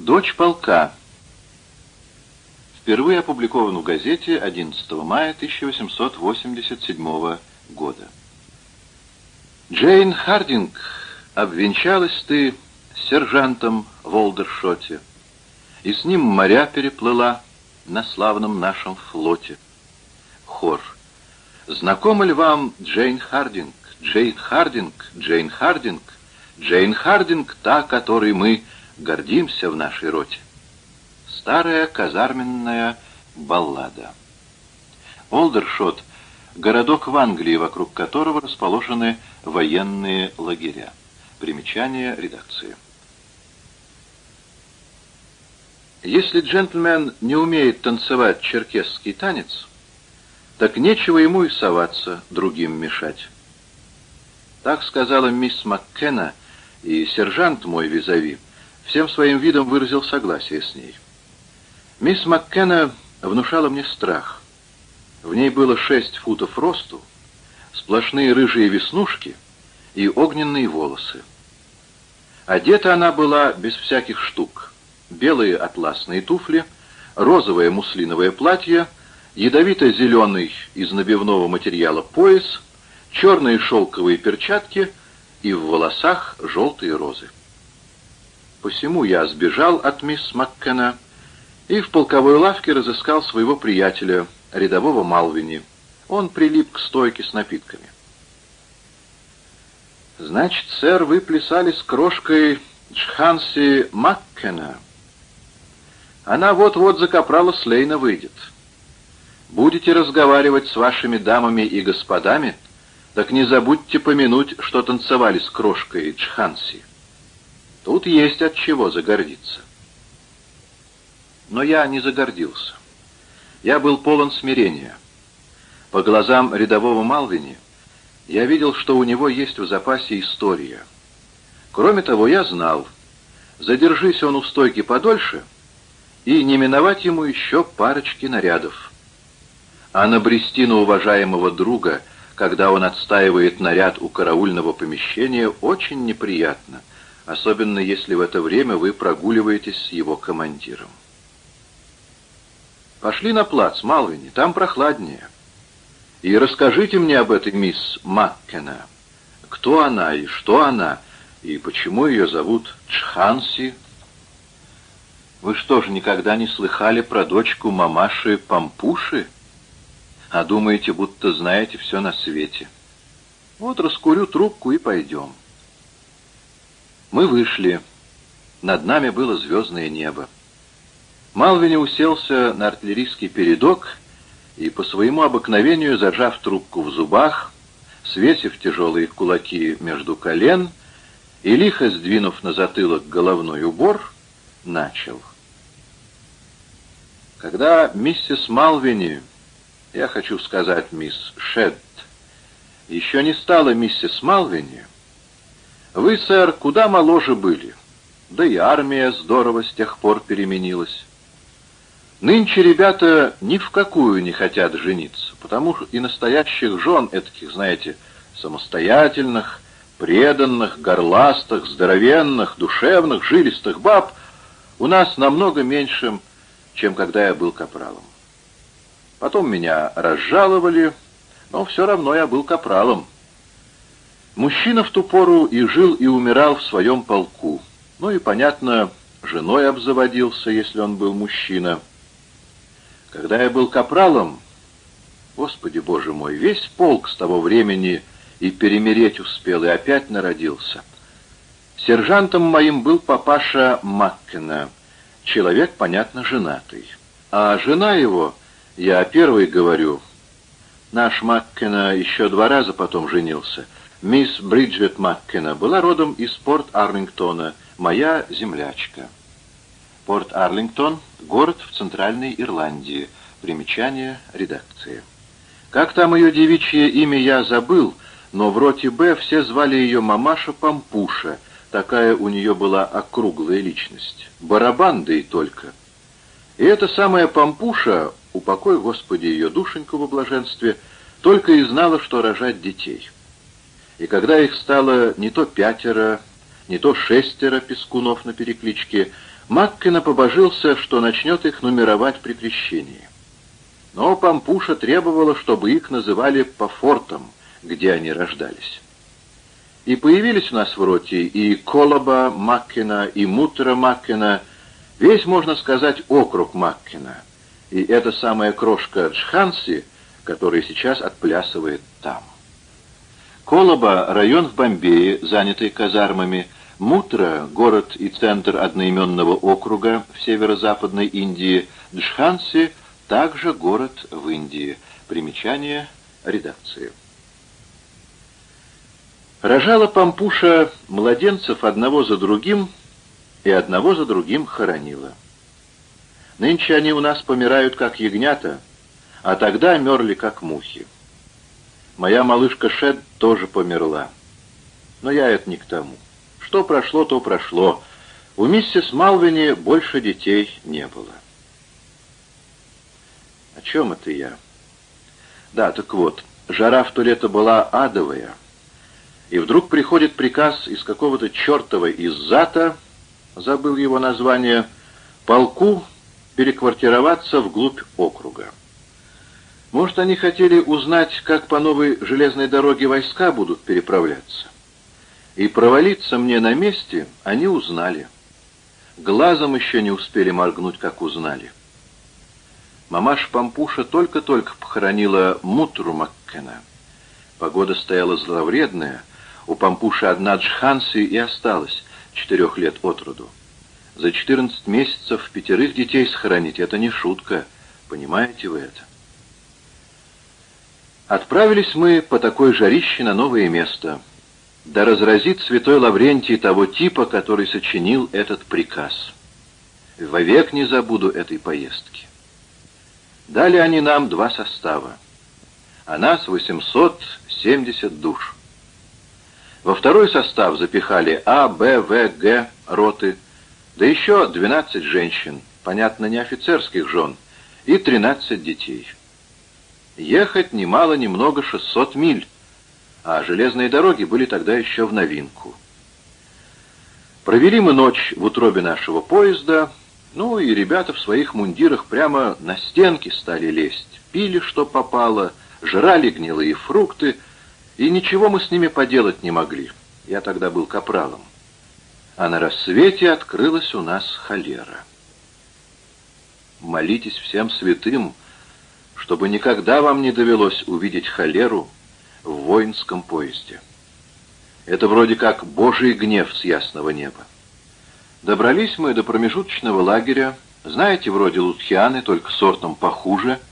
Дочь полка. Впервые опубликован в газете 11 мая 1887 года. Джейн Хардинг, обвенчалась ты с сержантом в Олдершоте, и с ним моря переплыла на славном нашем флоте. Хор. Знакома ли вам Джейн Хардинг? Джейн Хардинг, Джейн Хардинг, Джейн Хардинг, та, которой мы гордимся в нашей роте. Старая казарменная баллада. Олдершот — городок в Англии, вокруг которого расположены военные лагеря. Примечание редакции. Если джентльмен не умеет танцевать черкесский танец, так нечего ему и соваться, другим мешать. Так сказала мисс Маккена, и сержант мой визави всем своим видом выразил согласие с ней. Мисс Маккена внушала мне страх. В ней было шесть футов росту, сплошные рыжие веснушки и огненные волосы. Одета она была без всяких штук. Белые атласные туфли, розовое муслиновое платье, ядовито-зеленый из набивного материала пояс, черные шелковые перчатки и в волосах желтые розы. Посему я сбежал от мисс Маккена и в полковой лавке разыскал своего приятеля, рядового Малвини. Он прилип к стойке с напитками. «Значит, сэр, вы плясали с крошкой Джханси Маккена. Она вот-вот за капрала Слейна выйдет. Будете разговаривать с вашими дамами и господами, так не забудьте помянуть, что танцевали с крошкой Джханси». Тут есть от чего загордиться. Но я не загордился. Я был полон смирения. По глазам рядового Малвини я видел, что у него есть в запасе история. Кроме того, я знал, задержись он у стойки подольше, и не миновать ему еще парочки нарядов. А набрести на уважаемого друга, когда он отстаивает наряд у караульного помещения, очень неприятно — особенно если в это время вы прогуливаетесь с его командиром. Пошли на плац, Малвини, там прохладнее. И расскажите мне об этой мисс Маккена. Кто она и что она, и почему ее зовут Чханси? Вы что же, никогда не слыхали про дочку мамаши Пампуши? А думаете, будто знаете все на свете? Вот раскурю трубку и пойдем. Мы вышли. Над нами было звездное небо. Малвини уселся на артиллерийский передок и, по своему обыкновению, зажав трубку в зубах, свесив тяжелые кулаки между колен и, лихо сдвинув на затылок головной убор, начал. Когда миссис Малвини, я хочу сказать мисс Шедд, еще не стала миссис Малвини, вы, сэр, куда моложе были. Да и армия здорово с тех пор переменилась. Нынче ребята ни в какую не хотят жениться, потому что и настоящих жен, этих, знаете, самостоятельных, преданных, горластых, здоровенных, душевных, жилистых баб у нас намного меньше, чем когда я был капралом. Потом меня разжаловали, но все равно я был капралом. Мужчина в ту пору и жил, и умирал в своем полку. Ну и, понятно, женой обзаводился, если он был мужчина. Когда я был капралом, Господи Боже мой, весь полк с того времени и перемереть успел, и опять народился. Сержантом моим был папаша Маккена, человек, понятно, женатый. А жена его, я первый говорю, наш Маккена еще два раза потом женился — Мисс Бриджит Маккена была родом из Порт-Арлингтона, моя землячка. Порт-Арлингтон — город в Центральной Ирландии. Примечание редакции. Как там ее девичье имя я забыл, но в роте Б все звали ее мамаша Пампуша, такая у нее была округлая личность. Барабан, и только. И эта самая Пампуша, упокой, Господи, ее душеньку во блаженстве, только и знала, что рожать детей. И когда их стало не то пятеро, не то шестеро пескунов на перекличке, Маккина побожился, что начнет их нумеровать при крещении. Но Пампуша требовала, чтобы их называли по фортам, где они рождались. И появились у нас в роте и Колоба Маккина, и Мутера Маккина, весь, можно сказать, округ Маккина. И эта самая крошка Джханси, которая сейчас отплясывает там. Колоба — район в Бомбее, занятый казармами, Мутра — город и центр одноименного округа в северо-западной Индии, Джханси — также город в Индии. Примечание редакции. Рожала Пампуша младенцев одного за другим и одного за другим хоронила. Нынче они у нас помирают, как ягнята, а тогда мерли, как мухи. Моя малышка Шед тоже померла. Но я это не к тому. Что прошло, то прошло. У миссис Малвини больше детей не было. О чем это я? Да, так вот, жара в то лето была адовая — и вдруг приходит приказ из какого-то чертова иззата, забыл его название, полку переквартироваться вглубь округа. Может, они хотели узнать, как по новой железной дороге войска будут переправляться. И провалиться мне на месте они узнали. Глазом еще не успели моргнуть, как узнали. Мамаш Пампуша только-только похоронила Мутру Маккена. Погода стояла зловредная, у Пампуши одна Джханси и осталась, четырех лет от роду. За четырнадцать месяцев пятерых детей сохранить — это не шутка. Понимаете вы это? Отправились мы по такой жарище на новое место. Да разразит святой Лаврентий того типа, который сочинил этот приказ. Вовек не забуду этой поездки. Дали они нам два состава. А нас 870 душ. Во второй состав запихали А, Б, В, Г роты, да еще 12 женщин, понятно, не офицерских жен, и 13 детей. Ехать немало, немного 600 миль, а железные дороги были тогда еще в новинку. Провели мы ночь в утробе нашего поезда, ну и ребята в своих мундирах прямо на стенки стали лезть, пили, что попало, жрали гнилые фрукты — и ничего мы с ними поделать не могли. Я тогда был капралом. А на рассвете открылась у нас холера. Молитесь всем святым, чтобы никогда вам не довелось увидеть холеру в воинском поезде. Это вроде как божий гнев с ясного неба. Добрались мы до промежуточного лагеря, знаете, вроде Лутхианы, только сортом похуже —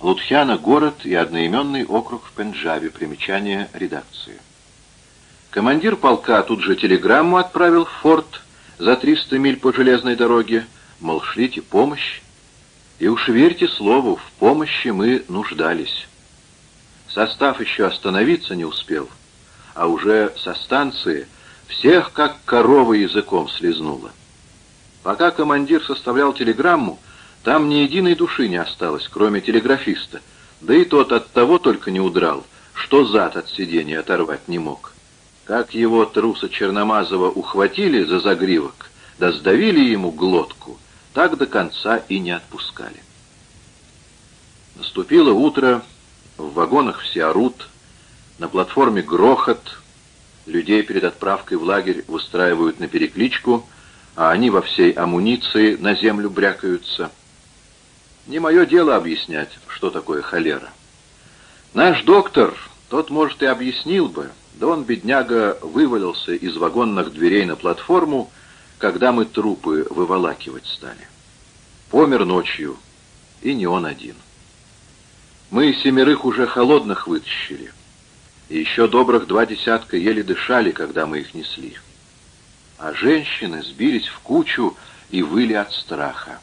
Лутхяна — город и одноименный округ в Пенджабе. Примечание редакции. Командир полка тут же телеграмму отправил в форт за 300 миль по железной дороге, мол, шлите помощь. И уж верьте слову, в помощи мы нуждались. Состав еще остановиться не успел, а уже со станции всех как корова языком слезнула. Пока командир составлял телеграмму, там ни единой души не осталось, кроме телеграфиста. Да и тот от того только не удрал, что зад от сидения оторвать не мог. Как его труса Черномазова ухватили за загривок, да сдавили ему глотку, так до конца и не отпускали. Наступило утро, в вагонах все орут, на платформе грохот, людей перед отправкой в лагерь выстраивают на перекличку, а они во всей амуниции на землю брякаются — не мое дело объяснять, что такое холера. Наш доктор, тот, может, и объяснил бы, да он, бедняга, вывалился из вагонных дверей на платформу, когда мы трупы выволакивать стали. Помер ночью, и не он один. Мы семерых уже холодных вытащили, и еще добрых два десятка еле дышали, когда мы их несли. А женщины сбились в кучу и выли от страха.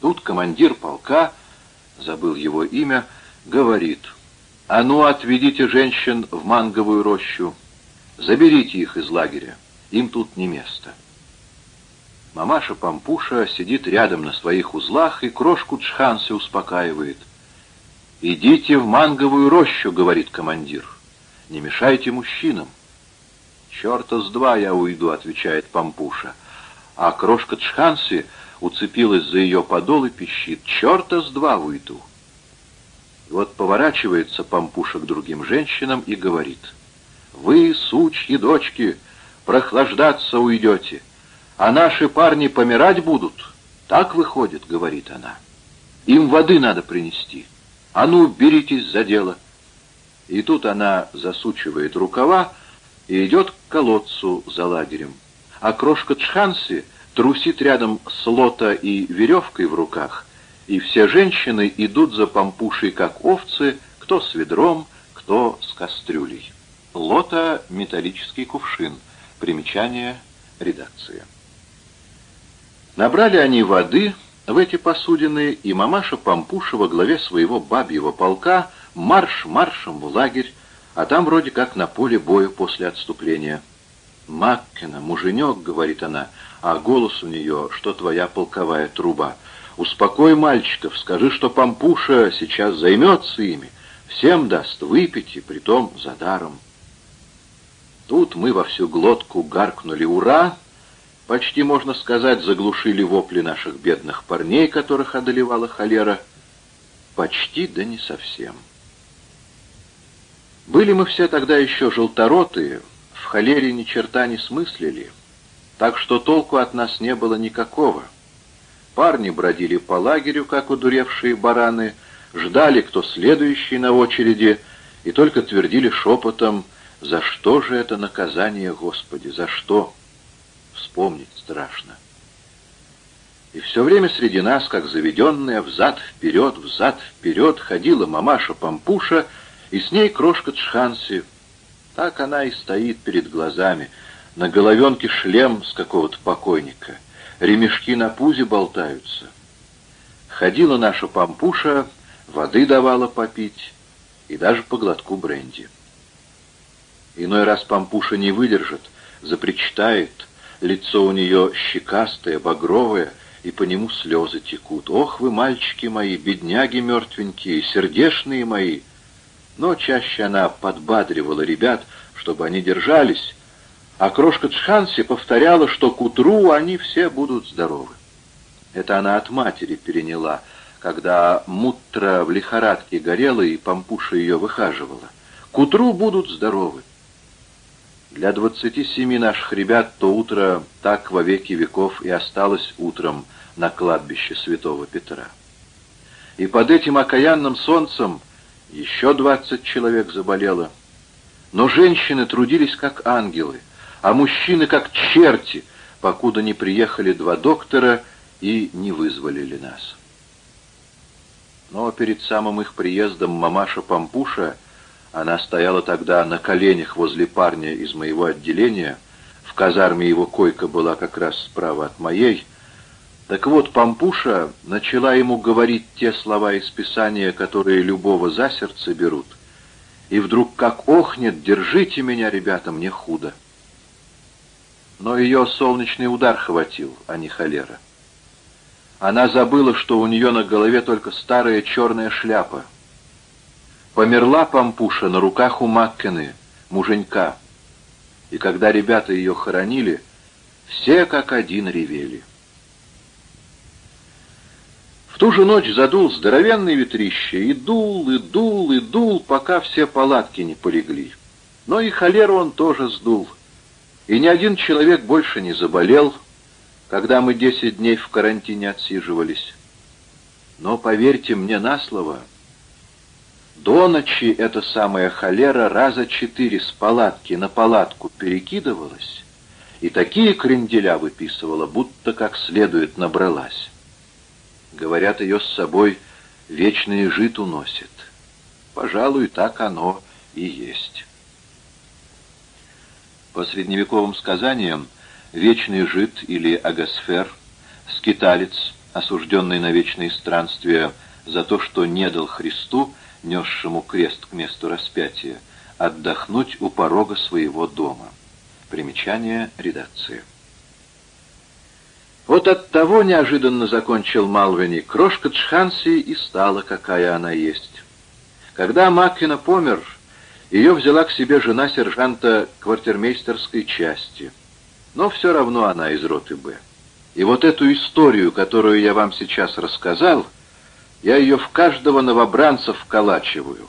Тут командир полка, забыл его имя, говорит, «А ну, отведите женщин в манговую рощу, заберите их из лагеря, им тут не место». Мамаша Пампуша сидит рядом на своих узлах и крошку Чханси успокаивает. «Идите в манговую рощу», — говорит командир. «Не мешайте мужчинам». «Черта с два я уйду», — отвечает Пампуша. А крошка Чханси уцепилась за ее подол и пищит. «Черта с два уйду». Вот поворачивается Пампуша к другим женщинам и говорит. «Вы, сучьи дочки, прохлаждаться уйдете, а наши парни помирать будут». «Так выходит», — говорит она. «Им воды надо принести. А ну, беритесь за дело». И тут она засучивает рукава и идет к колодцу за лагерем. А крошка Чханси трусит рядом с лота и веревкой в руках, и все женщины идут за пампушей, как овцы, кто с ведром, кто с кастрюлей. Лота — металлический кувшин. Примечание редакции. Набрали они воды в эти посудины, и мамаша Пампуша во главе своего бабьего полка марш маршем в лагерь, а там вроде как на поле боя после отступления. «Маккина, муженек», — говорит она, а голос у нее, что твоя полковая труба. «Успокой мальчиков, скажи, что Пампуша сейчас займется ими, всем даст выпить, и притом за даром». Тут мы во всю глотку гаркнули «Ура!», почти, можно сказать, заглушили вопли наших бедных парней, которых одолевала холера. Почти, да не совсем. Были мы все тогда еще желторотые, в холере ни черта не смыслили, так что толку от нас не было никакого. Парни бродили по лагерю, как удуревшие бараны, ждали, кто следующий на очереди, и только твердили шепотом, «За что же это наказание, Господи, за что?» Вспомнить страшно. И все время среди нас, как заведенная, взад-вперед, взад-вперед, ходила мамаша Пампуша, и с ней крошка Чханси. Так она и стоит перед глазами. На головенке шлем с какого-то покойника. Ремешки на пузе болтаются. Ходила наша пампуша, воды давала попить и даже по глотку бренди. Иной раз пампуша не выдержит, запричитает, лицо у нее щекастое, багровое, и по нему слезы текут. «Ох вы, мальчики мои, бедняги мертвенькие, сердешные мои!» но чаще она подбадривала ребят, чтобы они держались, а крошка Чханси повторяла, что к утру они все будут здоровы. Это она от матери переняла, когда мутра в лихорадке горела и пампуша ее выхаживала. К утру будут здоровы. Для двадцати семи наших ребят то утро так во веки веков и осталось утром на кладбище святого Петра. И под этим окаянным солнцем еще двадцать человек заболело. Но женщины трудились как ангелы, а мужчины как черти, покуда не приехали два доктора и не вызволили нас. Но перед самым их приездом мамаша Пампуша, она стояла тогда на коленях возле парня из моего отделения, в казарме его койка была как раз справа от моей, так вот, Пампуша начала ему говорить те слова из Писания, которые любого за сердце берут. И вдруг как охнет, держите меня, ребята, мне худо. Но ее солнечный удар хватил, а не холера. Она забыла, что у нее на голове только старая черная шляпа. Померла Пампуша на руках у Маккены, муженька. И когда ребята ее хоронили, все как один ревели ту же ночь задул здоровенный ветрище, и дул, и дул, и дул, пока все палатки не полегли. Но и холеру он тоже сдул. И ни один человек больше не заболел, когда мы десять дней в карантине отсиживались. Но поверьте мне на слово, до ночи эта самая холера раза четыре с палатки на палатку перекидывалась и такие кренделя выписывала, будто как следует набралась. Говорят, ее с собой вечный жит уносит. Пожалуй, так оно и есть. По средневековым сказаниям, вечный жит или агосфер, скиталец, осужденный на вечные странствия за то, что не дал Христу, несшему крест к месту распятия, отдохнуть у порога своего дома. Примечание редакции. Вот от того неожиданно закончил Малвини, крошка Чханси и стала, какая она есть. Когда Маккина помер, Ее взяла к себе жена сержанта квартирмейстерской части. Но все равно она из роты «Б». И вот эту историю, которую я вам сейчас рассказал, я ее в каждого новобранца вколачиваю.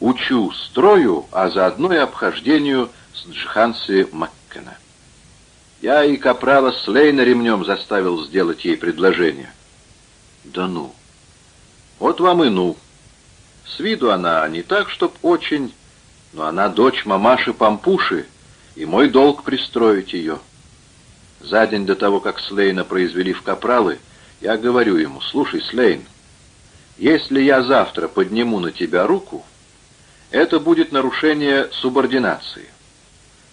Учу строю, а заодно и обхождению с Джханси Маккена. Я и капрала Слейна ремнем заставил сделать ей предложение. Да ну. Вот вам и ну. С виду она не так, чтоб очень но она дочь мамаши Пампуши, и мой долг пристроить ее. За день до того, как Слейна произвели в капралы, я говорю ему, слушай, Слейн, если я завтра подниму на тебя руку, это будет нарушение субординации.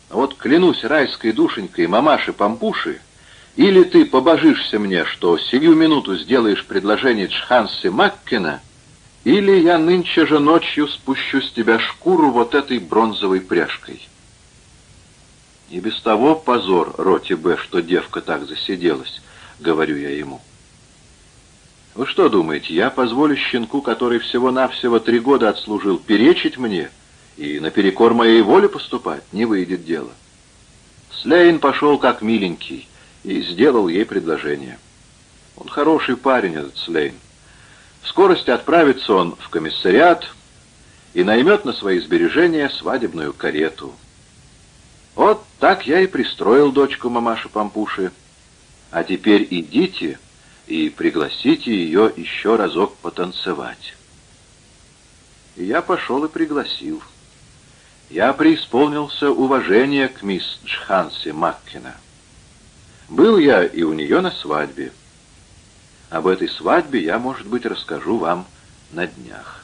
Вот клянусь райской душенькой мамаши Пампуши, или ты побожишься мне, что сию минуту сделаешь предложение Чхансе Маккена — или я нынче же ночью спущу с тебя шкуру вот этой бронзовой пряжкой. И без того позор роте Б, что девка так засиделась, говорю я ему. Вы что думаете, я позволю щенку, который всего-навсего три года отслужил, перечить мне и наперекор моей воле поступать? Не выйдет дело. Слейн пошел как миленький и сделал ей предложение. Он хороший парень, этот Слейн. В скорости отправится он в комиссариат и наймет на свои сбережения свадебную карету. Вот так я и пристроил дочку мамаши Пампуши. А теперь идите и пригласите ее еще разок потанцевать. Я пошел и пригласил. Я преисполнился уважения к мисс Джханси Маккина. Был я и у нее на свадьбе. Об этой свадьбе я, может быть, расскажу вам на днях.